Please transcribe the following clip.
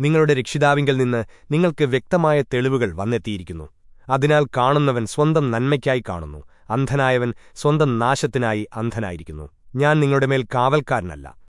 നിങ്ങളുടെ രക്ഷിതാവിങ്കിൽ നിന്ന് നിങ്ങൾക്ക് വ്യക്തമായ തെളിവുകൾ വന്നെത്തിയിരിക്കുന്നു. അതിനാൽ കാണുന്നവൻ സ്വന്തം നന്മയ്ക്കായി കാണുന്നു. അന്ധനായവൻ സ്വന്തം നാശത്തിനായി അന്ധനായിരിക്കുന്നു. ഞാൻ നിങ്ങളുടെ മേൽ കാവൽക്കാരനല്ല.